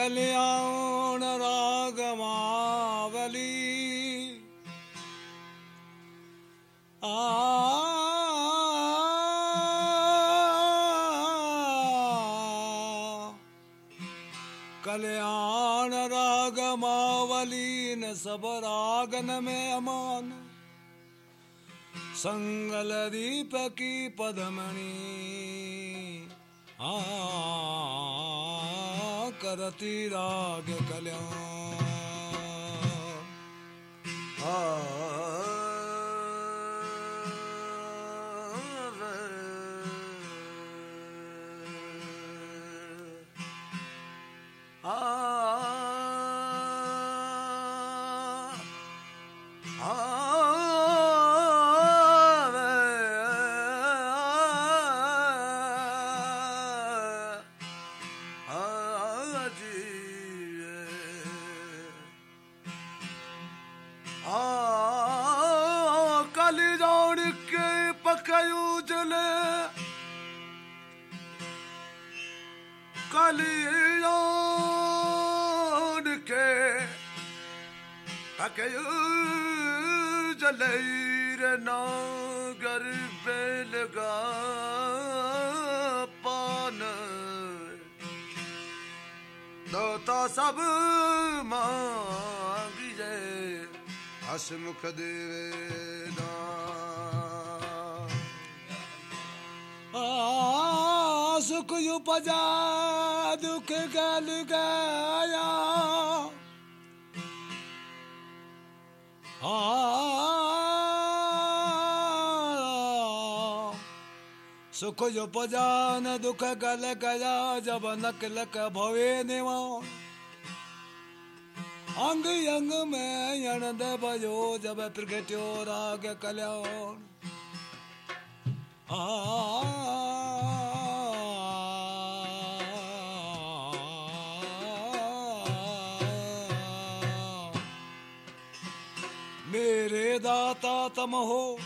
कल्याण रागमावली आ। कल्याण रागमावली न सब रागन में अमान। संगल दीप की पदमणि कल्याण पकयू जले। काली दौड़ के पकयू जले नागर पान दो तो हसमुख देवेदा आ सुख उपजा, दुख गल गया। सुख उपजा, न दुख गल गया, जब नक लक भवे निवा। अंग अंग में यणद बजो जब प्रगट्यो राग कल्याण। मेरे दाता तम हो।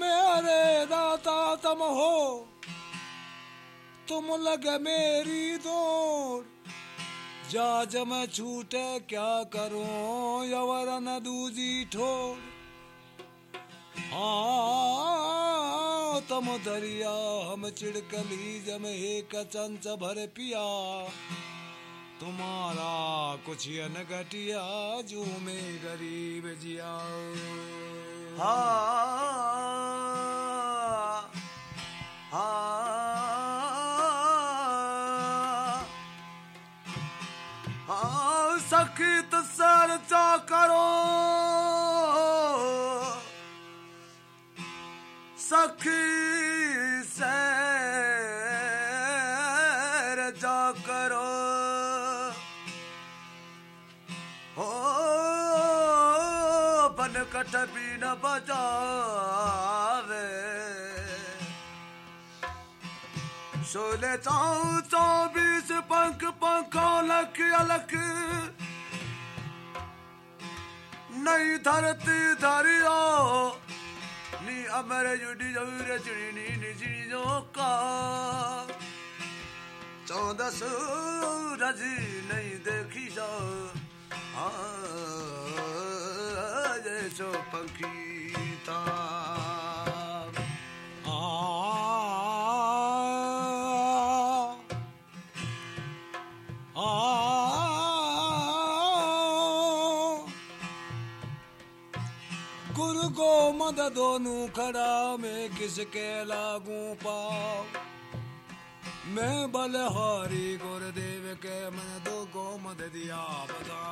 मेरे दाता तम हो। तुम लग मेरी दौड़। जा जम छूटे, क्या करो? यवर न दूजी ठोर। हाँ तम दरिया, हम चिड़कली जम एक चंच भर पिया। तुम्हारा कुछ न घटिया, जो में गरीब जिया। हा हा। सर करो। सखी सैर जा करो। हो, बन कट भी न बजावे। सोले चाऊ चौबीस पंख पंखो लख अलख। नई धरती धरियो नी अमरे जुड़ी जऊर चिड़ी नी निजी जो का चौदह सूरज नहीं देखी जा। जैसो पंखीता को मद खड़ा मैं किसके लागू पाओ। मैं बलहारी गुरुदेव के मन दो गो मद दिया बता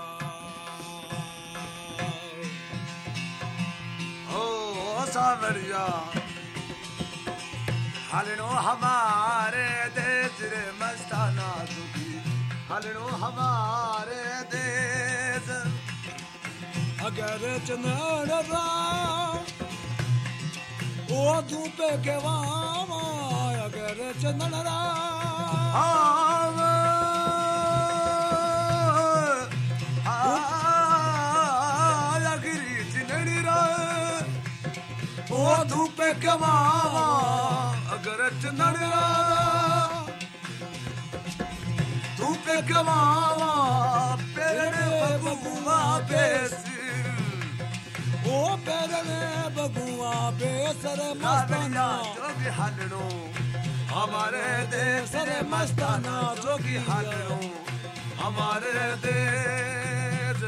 ओ सावरिया, हलनो हमारे देश रे मस्ताना दुखी। हलनो हमारे अगर चंदन राम ओ धूप के वाम अगर चंदन राम आव आगिरी चिनड़ी रा ओ धूप के वाम नड़रा तू पे कमावा पेड़ बबुआ बेस ओ पेरने बगुआ बेसर मस्ताना। मस्ताना जोगी हलड़ो। हमारे देश रे मस्ताना जोगी हलड़ो। हमारे देश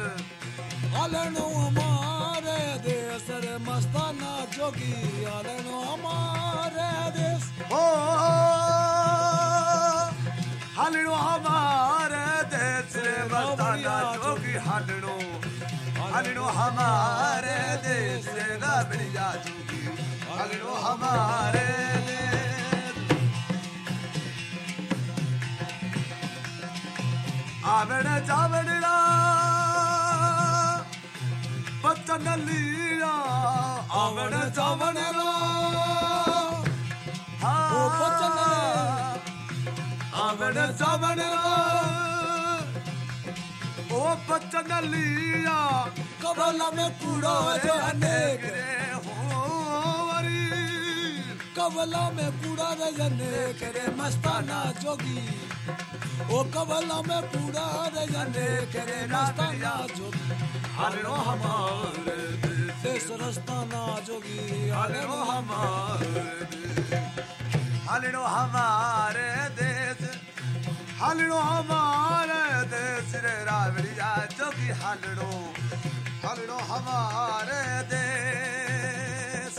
हलनो हमारे देश रे मस्ताना जोगी हलनो हमारे देश ओ हलड़ो हमारे देश रे मस्ताना जोगी हलड़ो। हलड़ो हमारे देश रे राबड़िया जोगी हलड़ो हमारे देश। आवड़ जावड़ला बचन लीला आवड़ जावड़ला ओ बचन आवड़ जावड़ला ओ बचन लीला कबला में कूड़ा जो अनेक रे होवरी कबला में कूड़ा रजने करे मस्ताना जोगी। ओ कबला में कूड़ा रजने करे मस्ताना जोगी। हलड़ो हमारे देश रस्ताना जोगी हलड़ो हमारे। हलड़ो हमारे हलड़ो हमारे देश रे रावड़िया जोगी हलड़ो हलड़ो हमारे देश।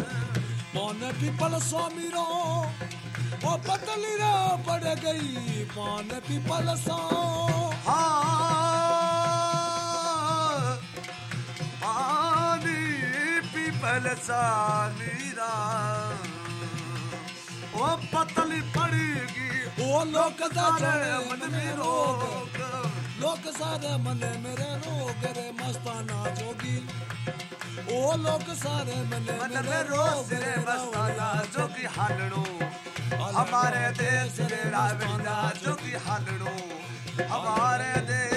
पौन पीपल स्वामी रो ओ पतली रे पड़ गई पौन पीपल सो। हाँ पानी पीपल सानीरा वो पतली पड़ेगी ओ लोक सारे मन मन में में रोग। लोक सारे मन मेरे रोग रे मस्ताना जोगी। ओ लोक सारे मन मेरे रोग रे मस्ताना जोगी हालड़ो। हमारे देश रे रावणा जोगी हालड़ो। हमारे देश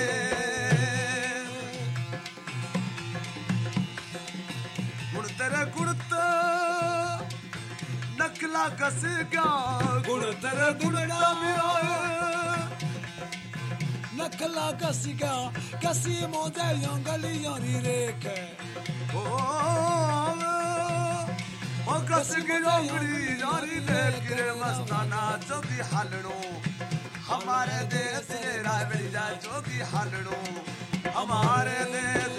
नकला कस गया गुण तेरे गुणता मेरा नखला कसिगा। कसी मोदे यंगली यारी रेखे। ओ ओ कस की जोगड़ी यारी लेके मस्ताना जो की हालड़ो हमारे देश रे रावणा जो की हालड़ो हमारे देश,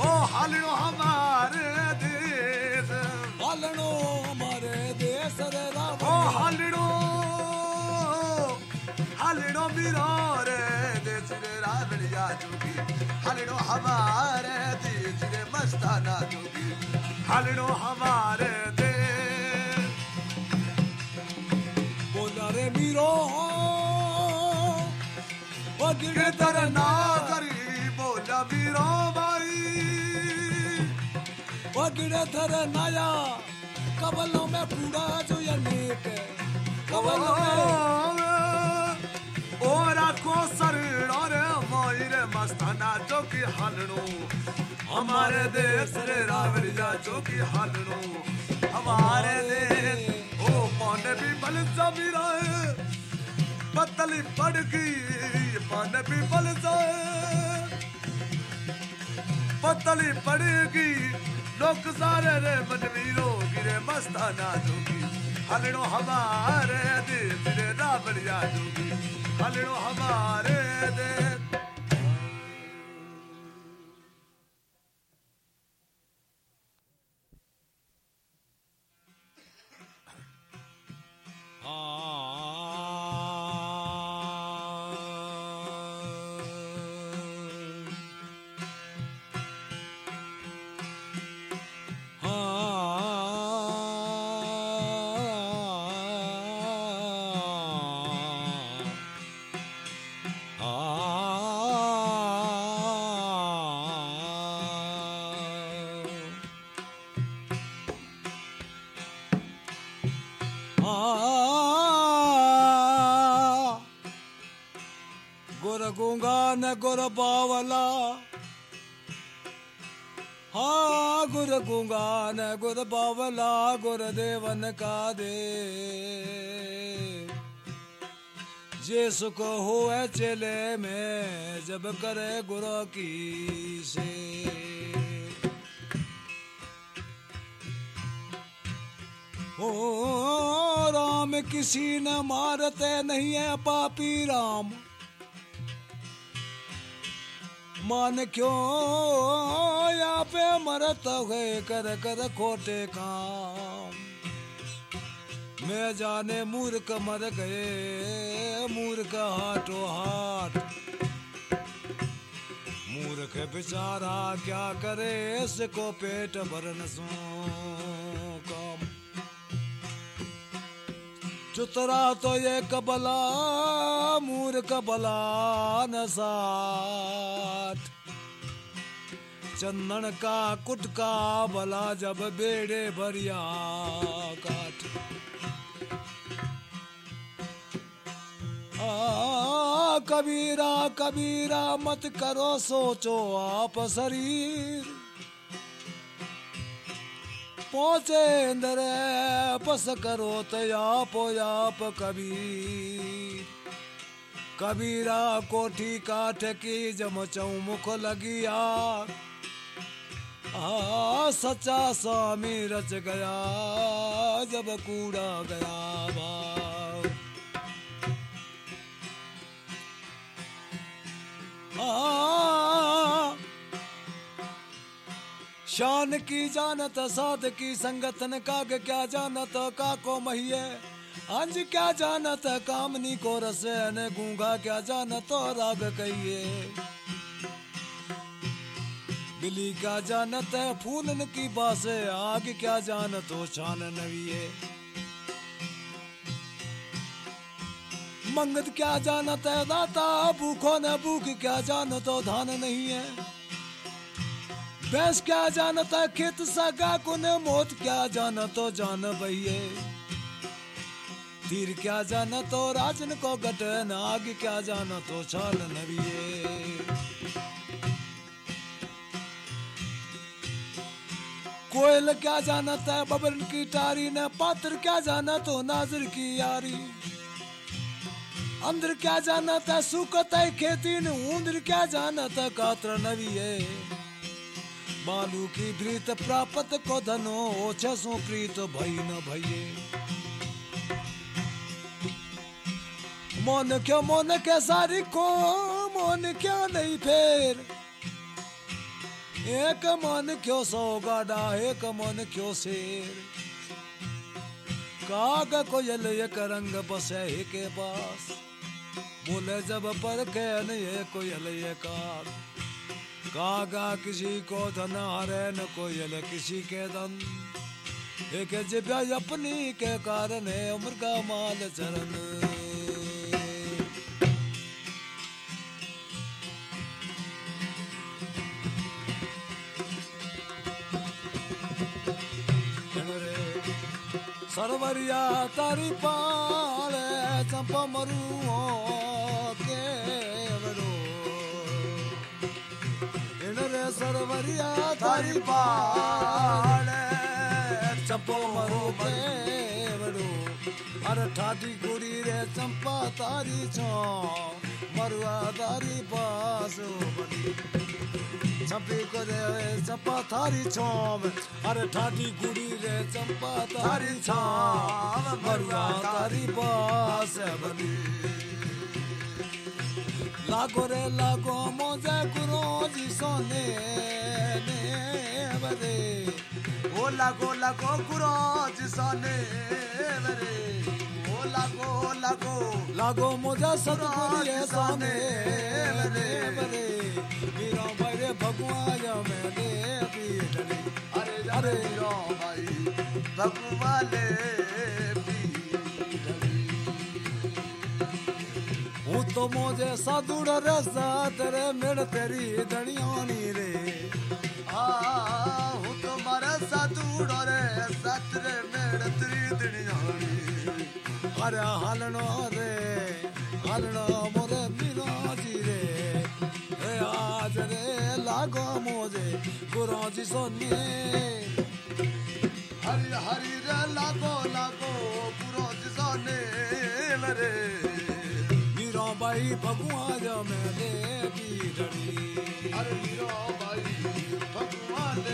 ओ हालड़ो हमारे देश। हालनो हमारे रे ओ रावण हालड़ो हालड़ो मीरा रे देश रे रावणिया जोगी हालड़ो हमारे देश रे मस्ताना जोगी हालड़ो हमारे देश बोला रे मीरो ओ गिरे किधर ना करी बोला मीरो भाई ओ गिरे थर नाया कबलों में पूरा जो अनेक कबलों में। ओरा को सर रे मोइरे मस्ताना जोगी हालड़ो हमारे देश रे रावड़िया जोगी हालड़ो हमारे देश, ओ, मन भी बल जमीरा पतली पड़ गई मन भी बल जाए पतली पड़ेगी लोग सारे रे मन भी रोगी रे मस्ताना जोगी हलड़ो हमारे देश रे रावड़िया जोगी हलड़ो हमारे देश गुर गुर बावला। हाँ गुर गुंगा न गुर बावला, गुर देवन का दे। जे सुख होए चेले में, जब करे गुरु की से। ओ, राम किसी न मारते नहीं है पापी राम। मान क्यों यहाँ पे मरत हुए? कर कर खोटे काम। मैं जाने मूर्ख मर गए, मूर्ख हाटो हाट मूर्ख बेचारा क्या करे, इसको पेट भरन सो काम। चुतरा तो ये कबला मूर्ख बला न साठ। चंदन का कुटका बला जब बेड़े भरिया काट आ, कबीरा कबीरा मत करो सोचो आप शरीर। पहुँचे इंद्र बस करो तो आप आप कबीर कबीरा कोठी काठ की जम चौमुख लगी आ, सच्चा स्वामी रच गया जब कूड़ा गया बाग। आ शान की जानत, साध की संगठन का के क्या जानत का को महिए अंज क्या जानत, कामनी को रसे, ने गूँगा क्या जानत, राग कहिए बिली क्या जानत है फूलन की बासे, आग क्या जानत हो शान नविये। मंगत क्या जानत है दाता, भूखो न भूख क्या जानत हो धान नहीं है भैंस क्या जानता खेत सगा कुन मोत क्या जाना तो जान भैये तीर क्या जाना तो राजन को गट नाग क्या जाना तो छाल नविये। कोयल क्या जाना है? बबरन की टारी ने पात्र क्या जाना तो नाजर की यारी। अंदर क्या जाना है? सुकत है खेती ने, ऊंदर क्या जानता है? कात्र नविये। बालू की भ्रीत प्राप्त को धनो ओछे सो प्रीत भई न भइये मन क्यों, मन के सारी को, मन क्यों नहीं फेर? एक मन क्यों सौ गाडा, एक मन क्यों शेर? काग कोयल एक रंग बसे के पास, बोले जब पर के नहीं कोयल ये काग? कागा किसी को धन हरे, न कोयल किसी के धन। एक जिब्या अपनी के कारण है, उम्र का माल चरण। सरवरिया तारी पाले, चंपा मरू सरवरिया तारी पाल चंपो मरो वरो अरे ठाठी गुड़ी रे चंपा तारी छो मरुआ तारी पास बनी। चंपी को रे चंपा थारी छोम अरे ठाठी गुड़ी रे चंपा तारी छाम मरुआ तारी पास बनी। लागो रे लागो मोजे गुरो जी सोने ने बरे ओ लागो लागो गुरो जिसने मेरे ओ लागो लागो लागो मोजा सतगुरु ये सोने रे बरे मीरा मेरे भगवान मेरे पीड़े अरे अरे अरे रो भाई भगवाले हूँ तो मोजे साधुड़ रे साथ रे मेड़ तेरी धनियानी रे आ हूँ तुम्हारा साधुड़ो रे सतरे मेड़ त्री दुनियानी अरे हालनो रे हालनो मोरे मीराजी रे ए आज रे हरी भगवान में ले पीढ़ी अरे मीरा बाई भगवान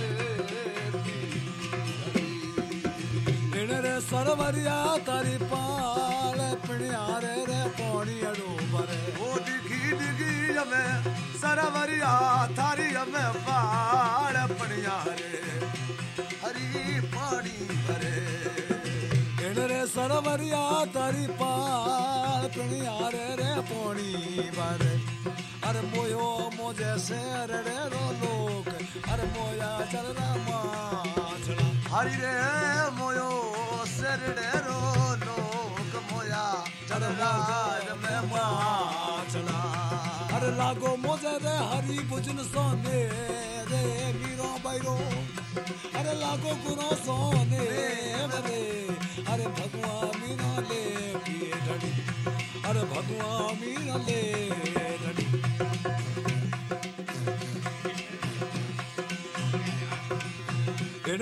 इन रे सरवरिया तारी पाल पिण्यारे रे पौड़ी अड़ो बरे ओ डिगी डिगी हमें सरवरिया थारी हमें बाड़ पड़िया रे हरी पानी भरे रे सरवरिया तारी पाल पिण्यारे रे पौड़ी बरे। अरे मोयो मोजे शेर रे रो लोक, अरे मोया चल रामा छड़ा हरी रे मोयो सरड़े रो लोक, मोया चरराज में माचना अरे लागो मोजे रे हरी बुजन सोने रे, मीरो बैरो। अरे लागो गुनो सोने रे, अरे भगवान मीरा ले पिए डड़ी अरे भगवान मीरा ले डड़ी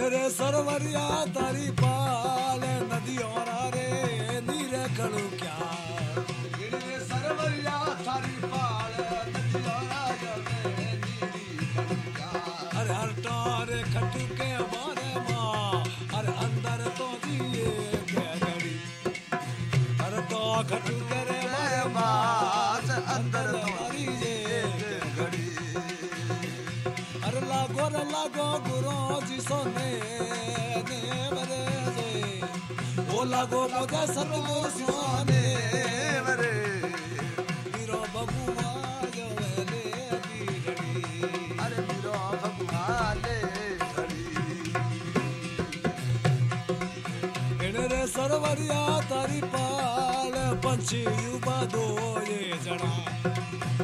रे सरवरिया तारी पाल, नदी और रे, नीरे कड़ू क्या सोने ने बरे लागो मुझे सतगुरु वरे मीरो बबुआ जो पंछी युवा दो ये जड़ा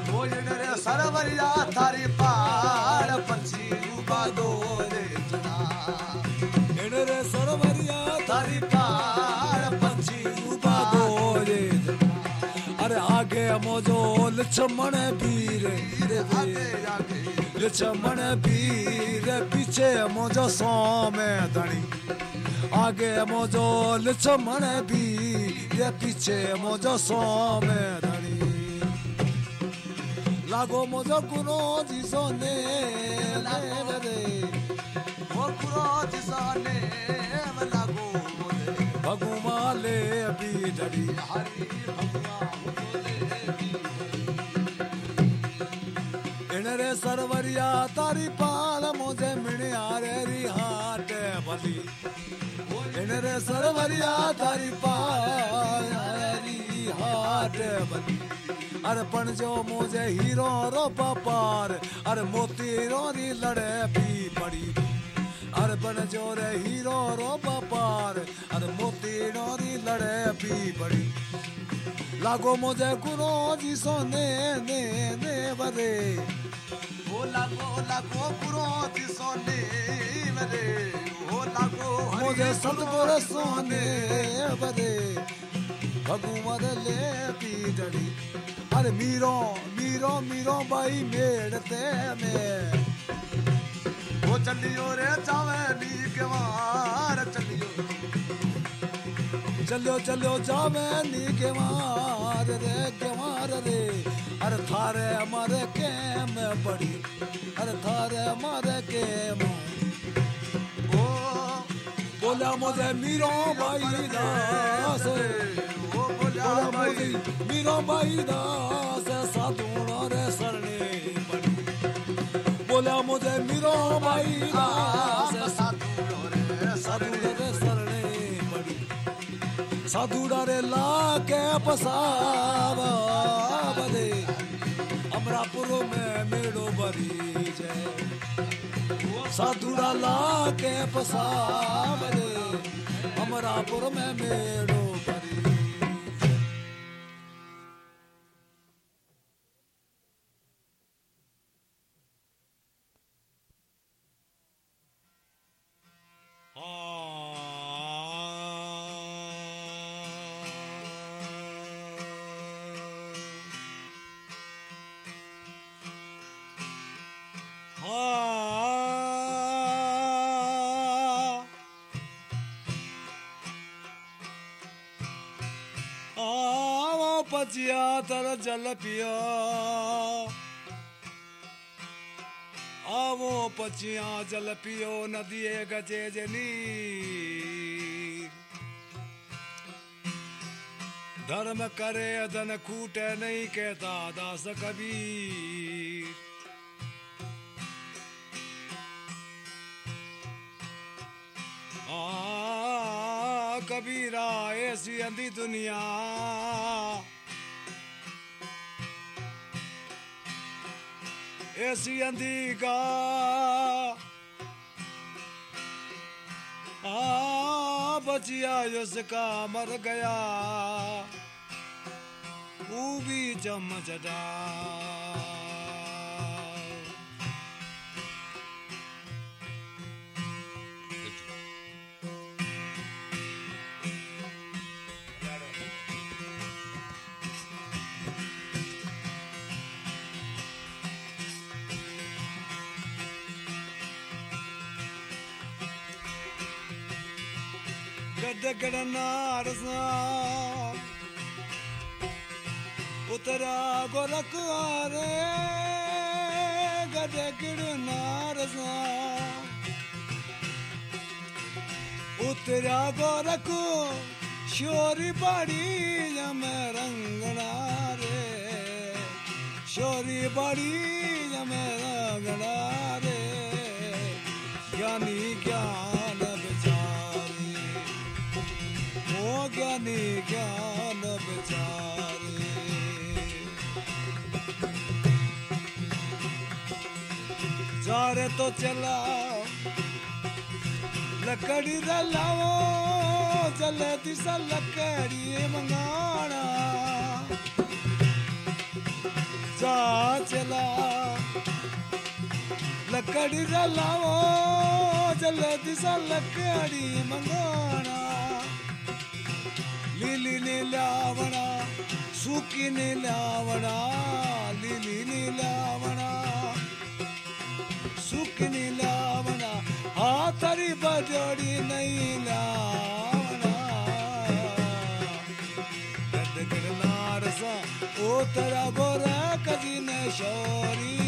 भोजन रे सरवरिया थारी पाल पंछी डूबा दो रे जना इन रे सरवरिया थारी पाल पंछी युवा दो ये जड़ा अरे आगे मोजो लक्ष्मण पीर रे आगे आगे लक्ष्मण पीर पीछे मोजो सो में धनी आगे मोजो लक्ष्मण पीर पीछे मोजो सो में धनी लागो मोजो गुनो जी सोने ले रे वो कुरो जिसाने लागो बोले भगुमाले भी धड़ी हरी भगवान बोले इन रे सरवरिया तारी पाल मुझे मिणिया रे री हाट भली इन रे सरवरिया तारी पाल री हाट भली अरे पण जो मुझे हीरो रो पापार, अरे मोती रो री लड़े भी पड़ी। अरे बन जो रे हीरो रो पापार, अरे मोती रो री लड़े भी पड़ी। लागो मुझे गुरो जी सोने, ने ने बरे। ओ लागो लागो वरे ओ लागो हरी मुझे सतगुर सोने बरे भगवान ले पी पीड़ड़ी अरे मीरो मीरो मीरो बाई मेड़ते में वो चलियो रे नी के मार चलियो चलो चलो जावे नी के मार रे के मार रे। अरे थारे हमारे के में पड़ी अरे थारे हमारे के में बोला मुझे मीरो बाई दास बोला भाई मुझे मीरो बाई दास साधुणा रे पड़ी बोला मुझे मीरो बाई दास साधु रे सरणे पड़ी रे ला के पसावा बदे अमरापुर में मेड़ो बरी जय साधुड़ा ला के पसाव रे अमरापुर में मेड़ो बरी तर जल पियो। आवो पचिया जल पियो नदिए गजे जनी धर्म करे धन कूटे नहीं कहता दास कबीर। आ, कबीरा ऐसी अंधी दुनिया। ऐसी अंधी का आ बचिया उसका मर गया। वो भी चमचटा गडगड नारसा उतरा गोरख रे गडगड नारसा उतरा गोरख, शोरी बाड़ी जम रंगना रे। शोरी बाड़ी जम रंगना रे। ज्ञानी ज्ञान ज्ञानी, ज्ञान बेचारे जा तो चला, लकड़ी रलाओ जल दिशा लकड़ी मंगाना जा चला, लकड़ी रलाओ जल दिशा लकड़ी मंगाना ലിലി നിലാവണ लावणा നിലാവണ ലിലി നിലാവണ സുഖി നിലാവണ ആ തരി ബജോടി നൈലാവണ ഗഡഗഡ നാരസ ഓ തര ബോര കജിന ശോരീ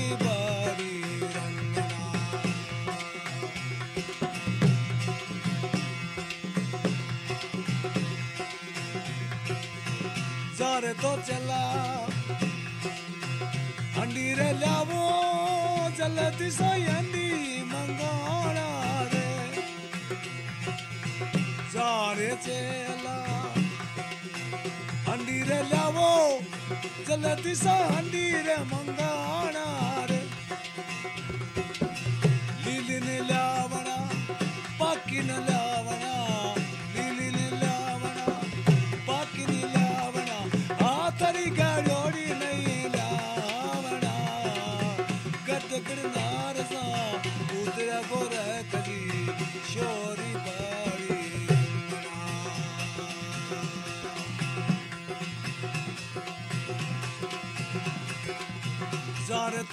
जारे तो चला। हंडी रे लावो, जलती सोई हंडी मंगाना रे। जारे चला। हंडी रे लावो, जलती सा हंडी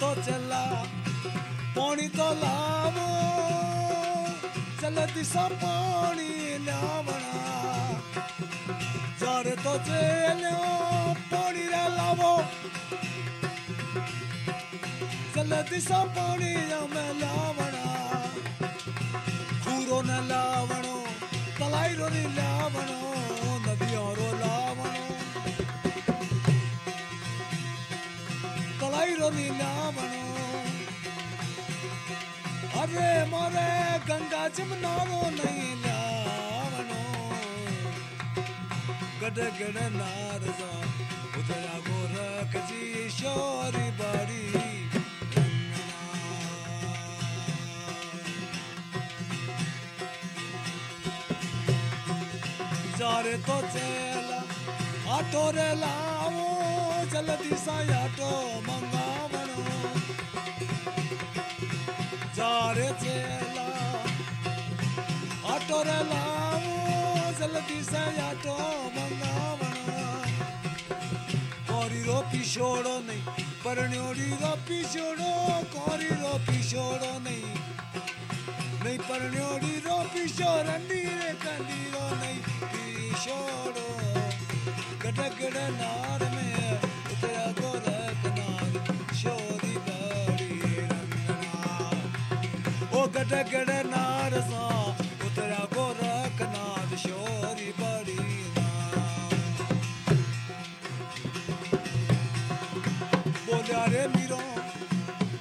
तो चला पानी तो लावो चल दिशा पानी लावना जार तो चलो पानी रे लावो चल दिशा पानी में लावना खूरो न लावणो तलाईरो नि लावणो अरे मोरे गंगा जमुनारो नहीं लावणो गड गड नारजा उदया गोरख जी शोरी बाड़ी जारे तो चला, आटो रे लावो, जल्दी सा आटो मंगावणो जारे चला आटो रे लावो जल्दी सा आटो मंगावणो कोरी रो पिछोड़ो नहीं परण्योड़ी रो पिछोड़ो कोरी रो पिछोड़ो नहीं। नहीं परण्योड़ी रो पिछोरंडी रे कंडी रो नहीं पिछोड़ो गड गड नार में ਸਗੜ ਨਾ ਰਜ਼ਾ ਉਤਰਾ ਗੋਰਖ ਨਾਦ ਸ਼ੋਰੀ ਬੜੀ ਬੋਲਿਆ ਰੇ ਮੀਰਾ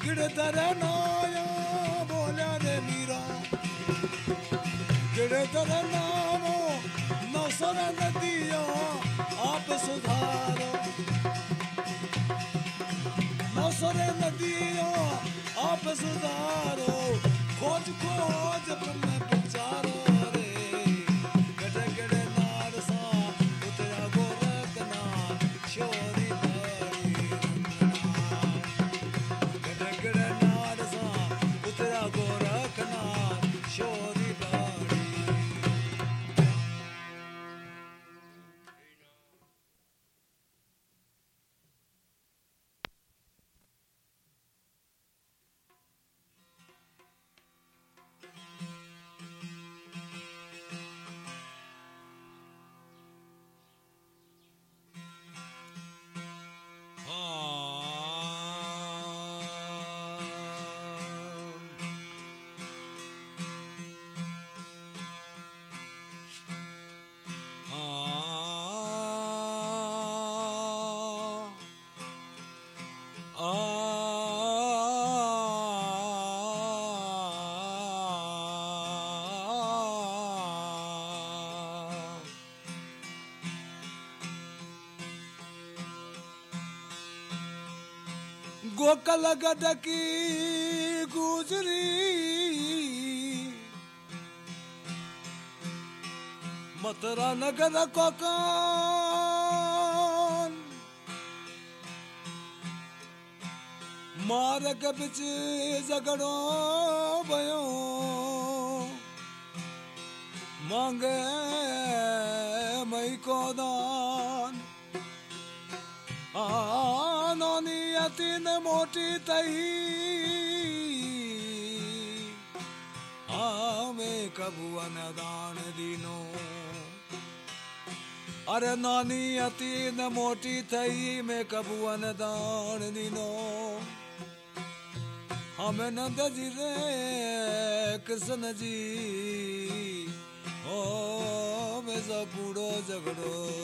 ਗਿੜ ਦਰ ਨਾਇਆ, ਬੋਲਿਆ ਰੇ ਮੀਰਾ। ਗਿੜ ਦਰ ਨਾਮੋ, ਨਸਰ ਨਦੀਆ, ਆਪ ਸੁਧਾਰੋ। ਨਸਰ ਨਦੀਆ, ਆਪ ਸੁਧਾਰੋ। Pode, pode, pode. गोकल गडकी गुजरी मथुरा नगर कोकान मार्ग बिच झगड़ो भयो मांगे तही हमें कबुअन दान दीनो? अरे नानी अतीन मोटी थई में कबुअन दान? दीनो हमें नंद जी रे, कृष्ण जी। ओ, में कूड़ो झगड़ो।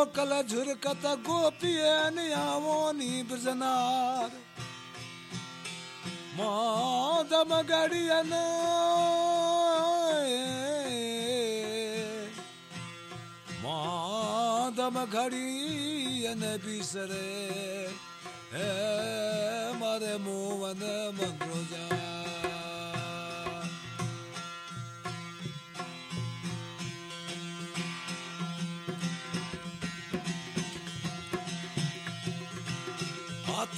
गोकल झुरकत गोपियन आवोनी ब्रजनार मादम गड़ियन मादम घड़ियन बिसरे। मारे मोवन मंद्रो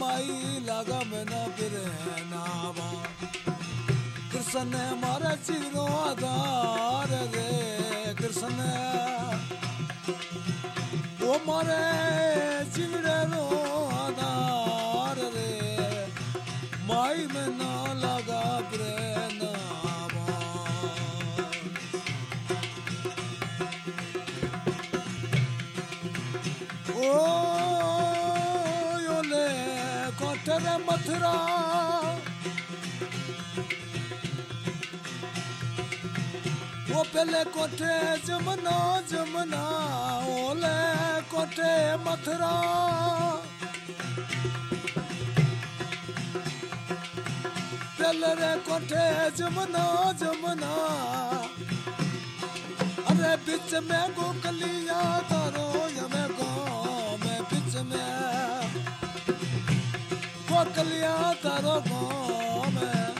माई लागा में ना फिरे नावा कृष्ण मारा चिरो आधार रे कृष्ण वो मारे चिवड़े रो आधार रे माई में ना मथुरा वो पहले कोठे जमना जमना, ओले कोठे मथुरा। पहले रे कोठे जमना जमना। अरे बीच में गोकलिया तारो गोकलिया तारो गाँव में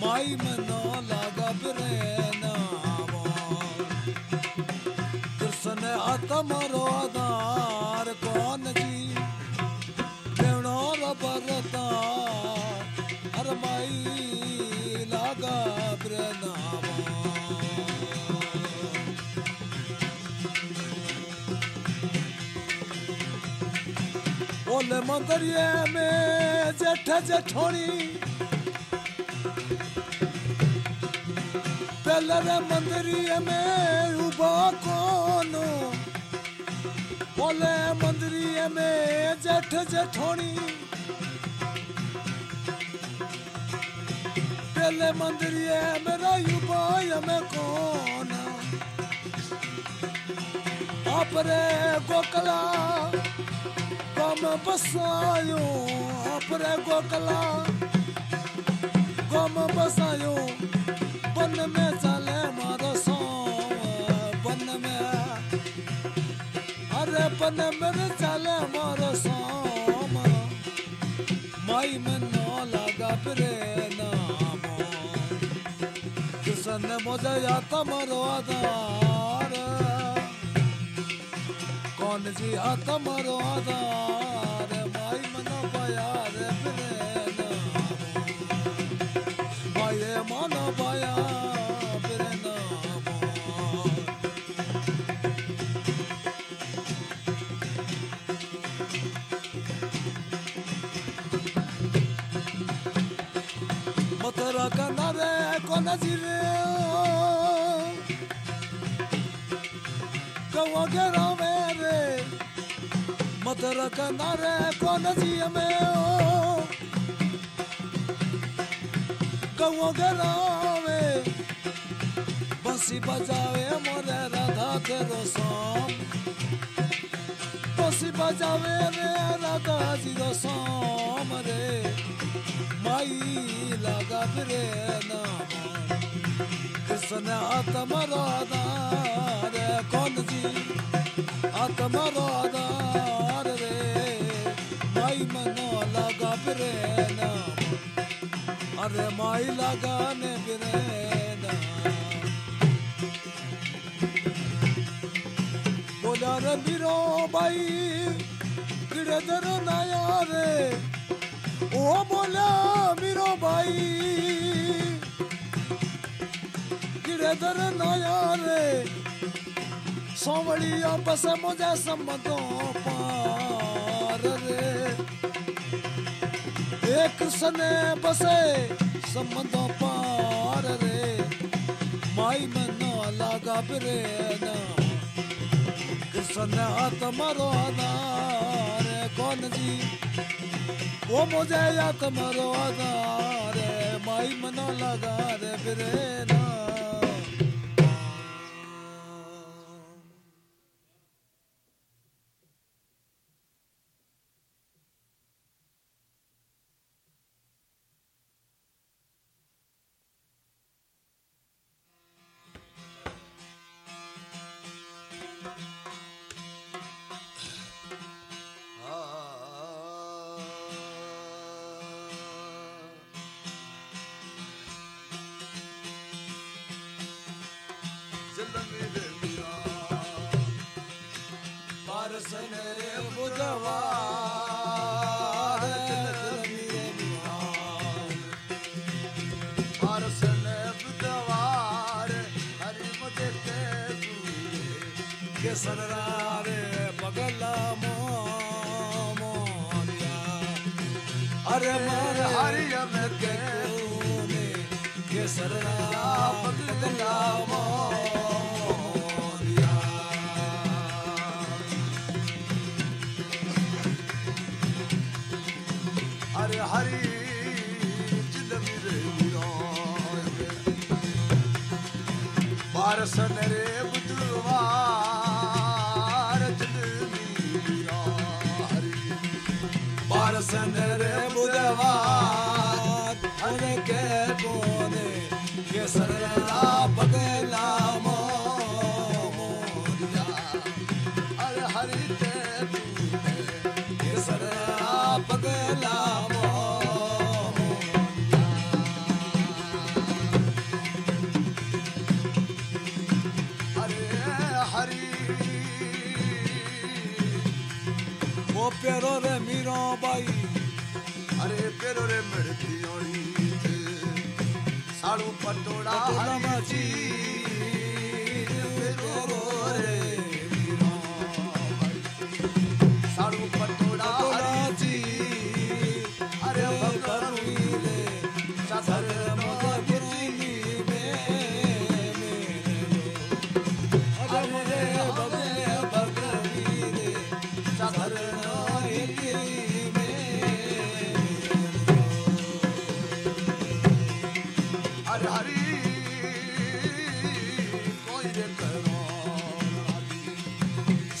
माई में न लागा बिरे नामो कृष्ण आत्मरो आधार कौन बोले मंदरिए में जेठ जेठोनी। पहले मंदरिए में उबा कोनो। बोले मंदरिए में जेठ जेठोनी। पहले मंदरिए मेरा युवा में कौन। अपरे गोकला गम बसायो अपरे गोकला गम बसायो बन में चले मारो सो बन में अरे बन में चले मारो सो माई में नो लगा फिरे नाम किसन मुझे या तमरो आधार कौन जी हा तमरो आधार माई मनो बयार फिरे नाम माई मनो बया फिरे नाम Mathura Matara Kanare Konasiameo Kawagarave Basi Bajave More Radha Tero Song Basi Bajave Radha Jiro Song Re Mai Laga Vire Nama Krishna Atma Radha Re Atma लगा फिरे नाम अरे माई लगाने फिरे नाम बोला रे बीरो बाई गिरधर नया रे ओ बोला मीरो भाई गिरधर नया रे सोवड़िया बस मुझे संबंधों पार रे एक सने बसे संबंधों पार रे। माई मनो लागा बिरे ना कृष्ण हाथ मारो रे कौन जी? वो मुझे हाथ तुम्हारो रे माई मनो लगा रे बिरे ना पारसन रे बुधवार अरे के कोने रे मीरो बाई अरे पेरो रे मिड़ती ओड़ी साड़ू पटोड़ा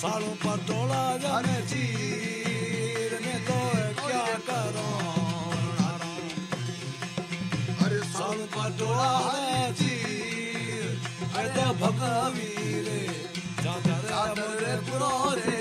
सालों पर तोड़ा जाने चीरने तो क्या करो? अरे सालों पर तोड़ा है चीर अरे तो भगवीरे जाता रे पुरोरे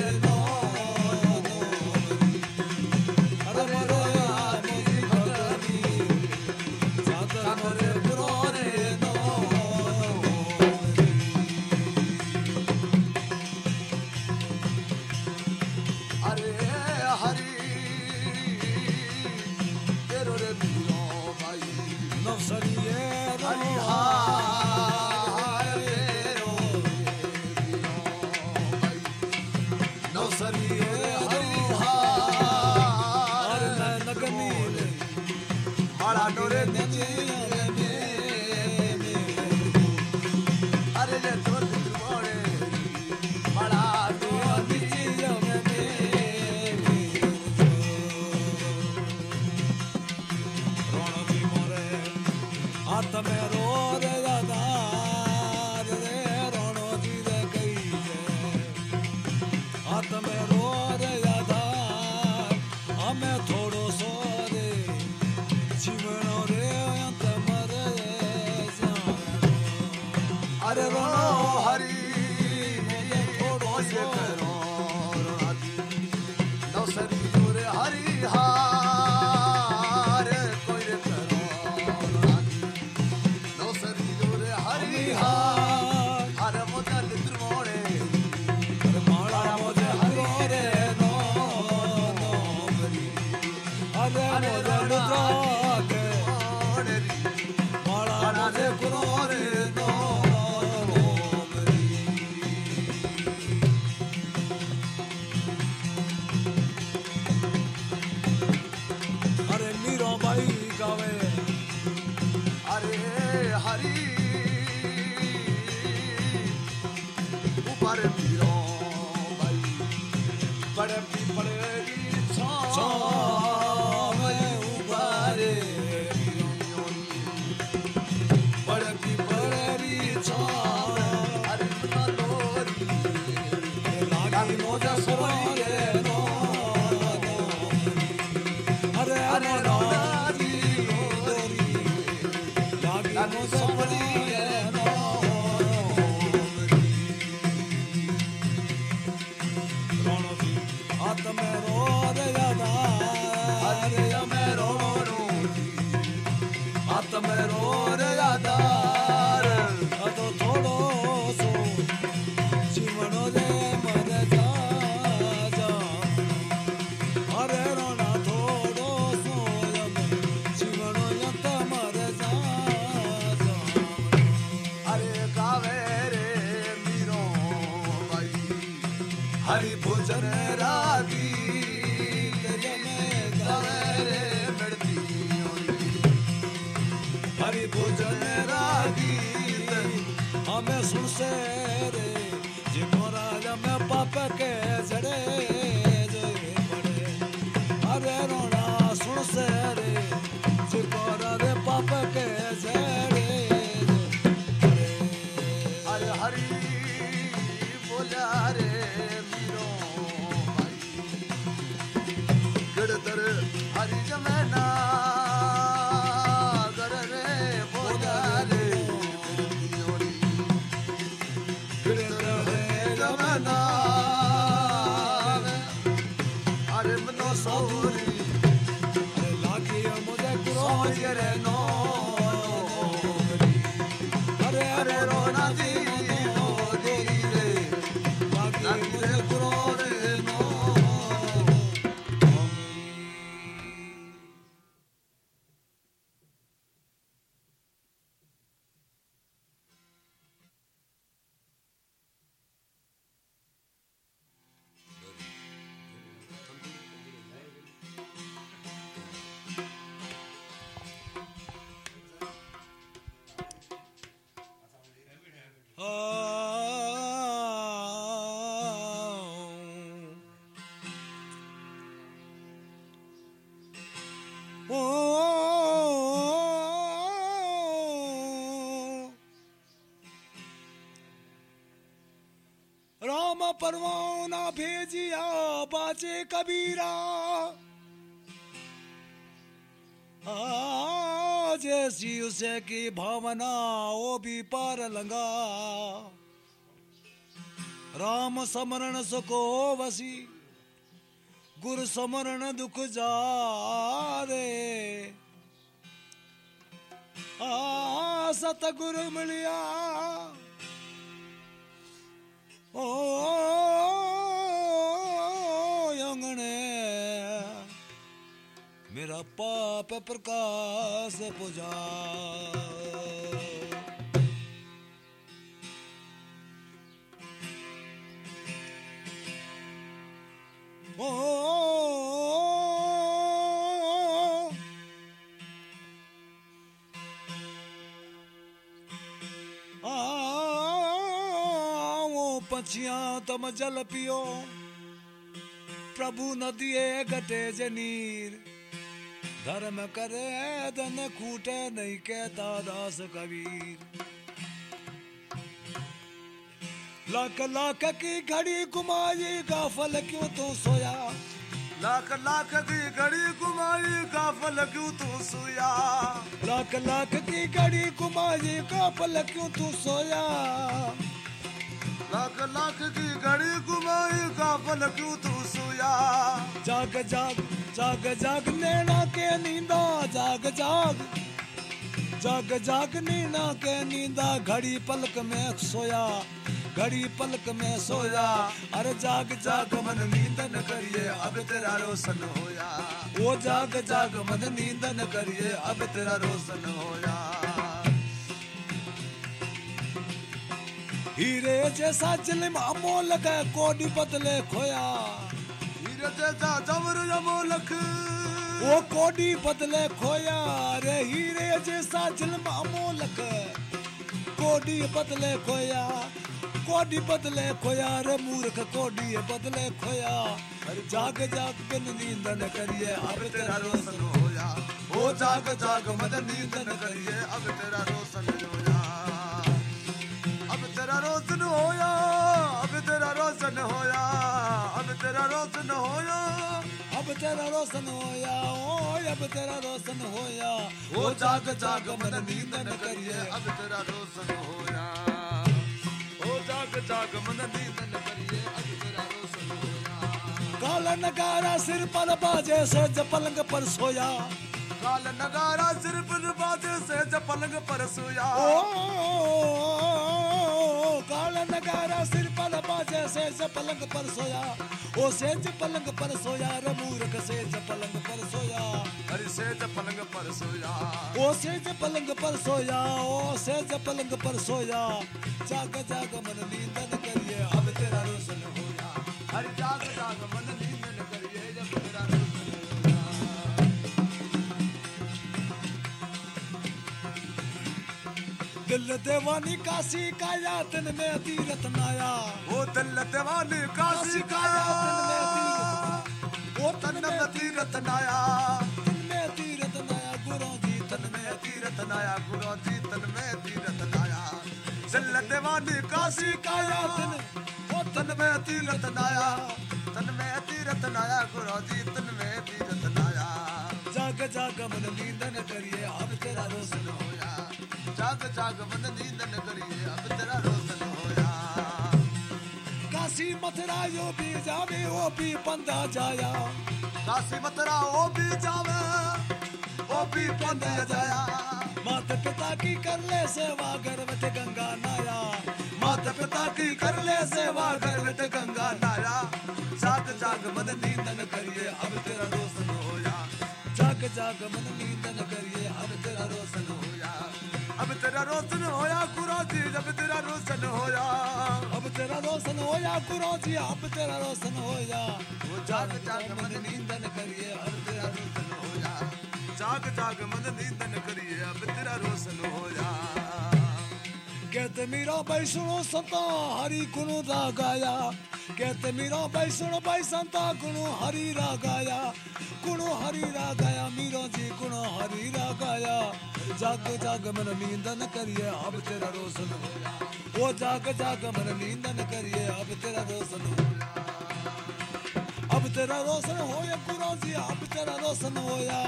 हरि भोजन राधी हरि भोजन राधी हमें सुन से परवाओ ना भेजिया बाचे कबीरा। जैसी उसे की भावना वो भी पार लंगा। राम समरण सुखो वसी, गुरु समरण दुख जा रे आ, सतगुरु मिलिया, ओ पाप प्रकाश पुजा। ओ पछियाँ तम जल पियो। प्रभु नदिए गटे जनीर धर्म करे, धन खूटे, नहीं कहता दास कबीर। लाख लाख की घड़ी घुमाई, गाफल क्यों तू सोया? लाख लाख की घड़ी घुमाई काफल क्यों तू सुया? लाख लाख की घड़ी घुमाई, गाफल क्यों तू सोया? लाख लाख की घड़ी घुमाई काफल क्यों तू सुया? जाग जाग जाग जाग नैना के नींदा, जाग जाग। जाग जाग नीना के नींदा, घड़ी पलक में सोया। घड़ी पलक में सोया। अरे जाग जाग मन नींद न करिए, अब तेरा रोशन होया। वो जाग जाग मन नींद न करिए, अब तेरा रोशन होया। हीरे जैसा जिलम अमोल है, कोडी बदले खोया। जबर वो कोडी बदले खोया, रे हीरे जैसा जिलम अमोल है कोडी बदले खोया, कोडी बदले खोया, रे मूर्ख कोडी बदले खोया। अरे जाग जाग, बिन नींद न करिए, अब तेरा रोशन होया। ओ जाग जाग मद नींद न करिए, अब तेरा रोशन होया। अब तेरा रोशन होया। रोशन होया अब तेरा रोशन होया अब तेरा रोशन होया ओ अब तेरा रोशन होया ओ जाग जाग मन नींद न करिए अब तेरा रोशन होया ओ जाग जाग मन नींद न करिए अब तेरा रोशन होया काला नगारा सिर पर बाजे से जब पलंग पर सोया काल नगारा सिर पर बाजे से जब पलंग पर सोया ओ काला नगारा सिर पर बाजे से पलंग पर सोया। ओ सेज पलंग पर सोया रे मूर्ख सेज पलंग पर सोया। अरे सेज पलंग पर सोया। ओ सेज पलंग पर सोया ओ सेज पलंग पर सोया। जाग जाग मन नींद न करिए अब तेरा रोशन होया। हर जाग जाग मन दिल देवानी काशी का यातन में तीरथ नाया। ओ दिल देवानी काशी का ओ तन में तीरथ नाया। तन में तीरथ नाया गुरु जी तन में तीरथ नाया गुरु जी तन में तीरथ नाया। दिल देवानी काशी का तन में तीरथ नाया। तन में तीरथ नाया गुरु जी तन में तीरथ नाया। जाग जाग मन नींद न करिए अब तेरा रोशन होया। जाग जाग मन नींद न करिए, अब तेरा रोशन होया। काशी मथुरा यो भी जावे, ओ भी बंदा जाया। काशी मथुरा ओ भी जावे, ओ भी बंद जाया। माता पिता की कर ले सेवा गर्वत गंगा नाया। माता पिता की कर ले सेवा गर्वित गंगा नाया। जाग जाग मन नींद न करिए, अब तेरा रोशन होया। जाग जाग मन नींद न करिए, अब तेरा रोशन होया। अब तेरा रोशन होया गुरु जी जब तेरा रोशन होया अब तेरा रोशन होया गुरु जी अब तेरा रोशन होया वो जाग जाग मन नींद न करिए अब तेरा रोशन होया जाग जाग मन नींद न करिए कहते मीरा सुनो संता हरि गुण रा गाया कहते मीरा सुनो भाई संता गुण हरि रा गाया गुण हरि रा गाया मीरा जी गुण हरि रा गाया जाग जाग मन नींदन करिए अब तेरा रोशन होया। ओ जाग जाग मन नींदन करिए अब तेरा रोशन हो अब तेरा रोशन होया गुरु जी अब तेरा रोशन होया।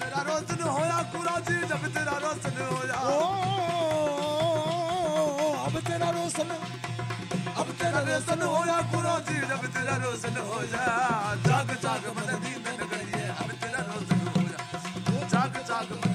तेरा रोशन होया गुरु जी जब तेरा रोशन होया। ओ अब तेरा रोशन अब तेरा रोशन होया पूरा जी जब तेरा रोशन होया जाग जाग मन दीन नगरिए अब तेरा रोशन होया जाग जाग मन